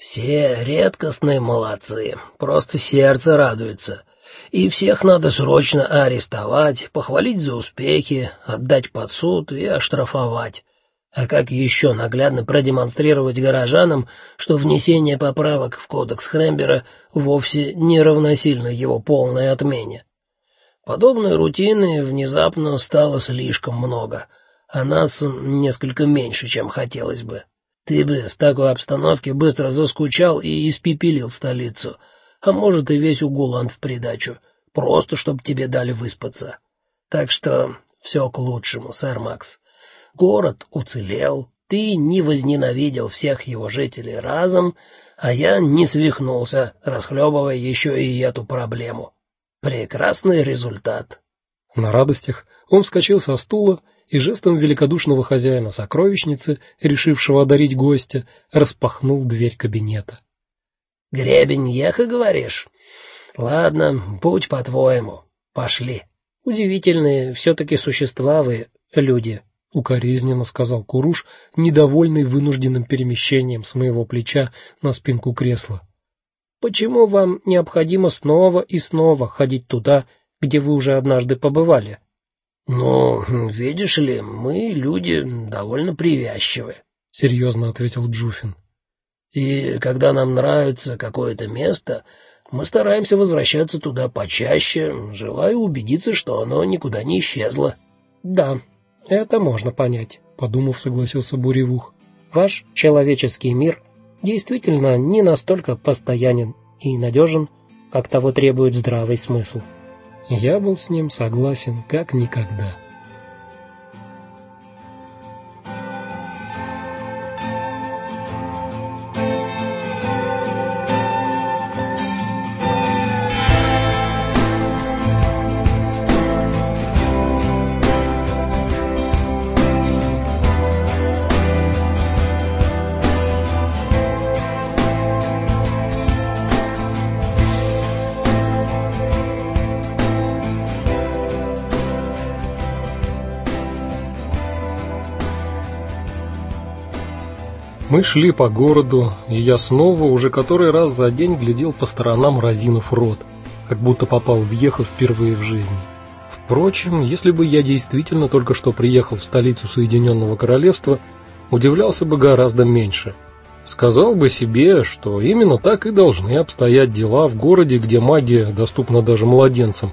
Все редкостные молодцы, просто сердце радуется. И всех надо срочно арестовать, похвалить за успехи, отдать под суд и оштрафовать. А как еще наглядно продемонстрировать горожанам, что внесение поправок в кодекс Хрембера вовсе не равносильно его полной отмене? Подобной рутины внезапно стало слишком много, а нас несколько меньше, чем хотелось бы. Ты бы в такой обстановке быстро заскучал и испепелил столицу, а может и весь Угуланд в придачу, просто чтобы тебе дали выспаться. Так что все к лучшему, сэр Макс. Город уцелел, ты не возненавидел всех его жителей разом, а я не свихнулся, расхлебывая еще и эту проблему. Прекрасный результат. На радостях он вскочил со стула и жестом великодушного хозяина сокровищницы, решившего одарить гостя, распахнул дверь кабинета. Гребень еха, говоришь? Ладно, будь по-твоему. Пошли. Удивительные все таки существа вы, люди, укоризненно сказал Куруш, недовольный вынужденным перемещением с моего плеча на спинку кресла. Почему вам необходимо снова и снова ходить туда, где вы уже однажды побывали? Ну, видишь ли, мы люди довольно привязчивы, серьезно ответил Джуфин. И когда нам нравится какое-то место, мы стараемся возвращаться туда почаще, желая убедиться, что оно никуда не исчезло. Да, это можно понять, подумав, согласился Буревух. Ваш человеческий мир действительно не настолько постоянен и надежен, как того требует здравый смысл. Я был с ним согласен как никогда. Мы шли по городу, и я снова уже который раз за день глядел по сторонам, разинув рот, как будто попал в Ехо впервые в жизни. Впрочем, если бы я действительно только что приехал в столицу Соединенного Королевства, удивлялся бы гораздо меньше. Сказал бы себе, что именно так и должны обстоять дела в городе, где магия доступна даже младенцам,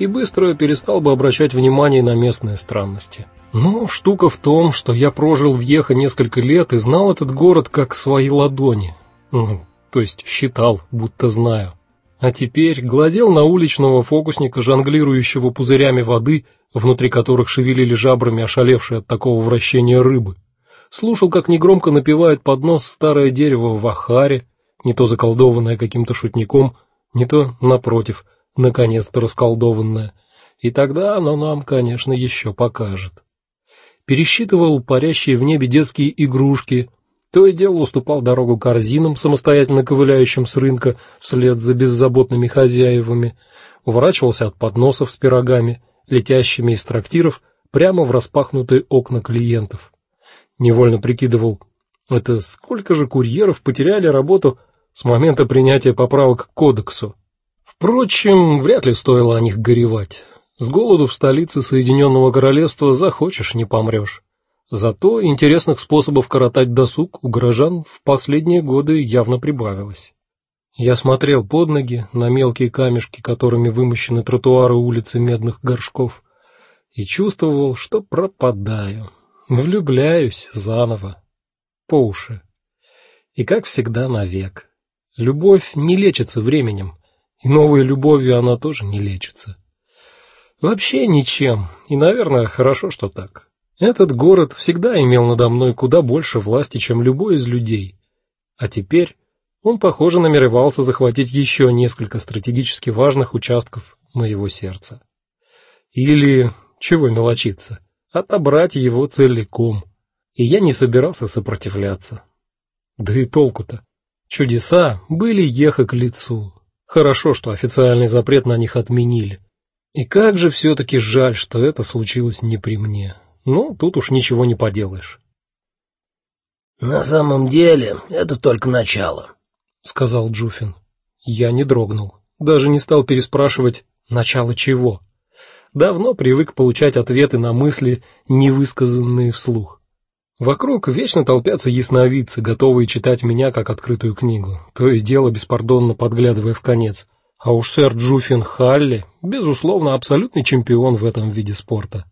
и быстро перестал бы обращать внимание на местные странности. Но штука в том, что я прожил в Ехо несколько лет и знал этот город как свои ладони. Ну, то есть считал, будто знаю. А теперь глазел на уличного фокусника, жонглирующего пузырями воды, внутри которых шевелили жабрами ошалевшие от такого вращения рыбы. Слушал, как негромко напевает под нос старое дерево в ахаре, не то заколдованное каким-то шутником, не то напротив, наконец-то расколдованное. И тогда оно нам, конечно, еще покажет пересчитывал парящие в небе детские игрушки, то и дело уступал дорогу корзинам, самостоятельно ковыляющим с рынка вслед за беззаботными хозяевами, уворачивался от подносов с пирогами, летящими из трактиров прямо в распахнутые окна клиентов. Невольно прикидывал, это сколько же курьеров потеряли работу с момента принятия поправок к кодексу. Впрочем, вряд ли стоило о них горевать. С голоду в столице Соединенного Королевства захочешь не помрёшь. Зато интересных способов коротать досуг у горожан в последние годы явно прибавилось. Я смотрел под ноги на мелкие камешки, которыми вымощены тротуары улицы Медных горшков, и чувствовал, что пропадаю, влюбляюсь заново, по уши. И как всегда навек. Любовь не лечится временем, и новой любовью она тоже не лечится. Вообще ничем. И, наверное, хорошо, что так. Этот город всегда имел надо мной куда больше власти, чем любой из людей. А теперь он, похоже, намеревался захватить еще несколько стратегически важных участков моего сердца. Или, чего мелочиться, отобрать его целиком. И я не собирался сопротивляться. Да и толку-то. Чудеса были ехо к лицу. Хорошо, что официальный запрет на них отменили. И как же все таки жаль, что это случилось не при мне. Ну, тут уж ничего не поделаешь. На самом деле, это только начало, сказал Джуфин. Я не дрогнул, даже не стал переспрашивать начало чего. Давно привык получать ответы на мысли, не высказанные вслух. Вокруг вечно толпятся ясновидцы, готовые читать меня как открытую книгу, то и дело беспардонно подглядывая в конец. А уж сэр Джуфин Халли, безусловно, абсолютный чемпион в этом виде спорта.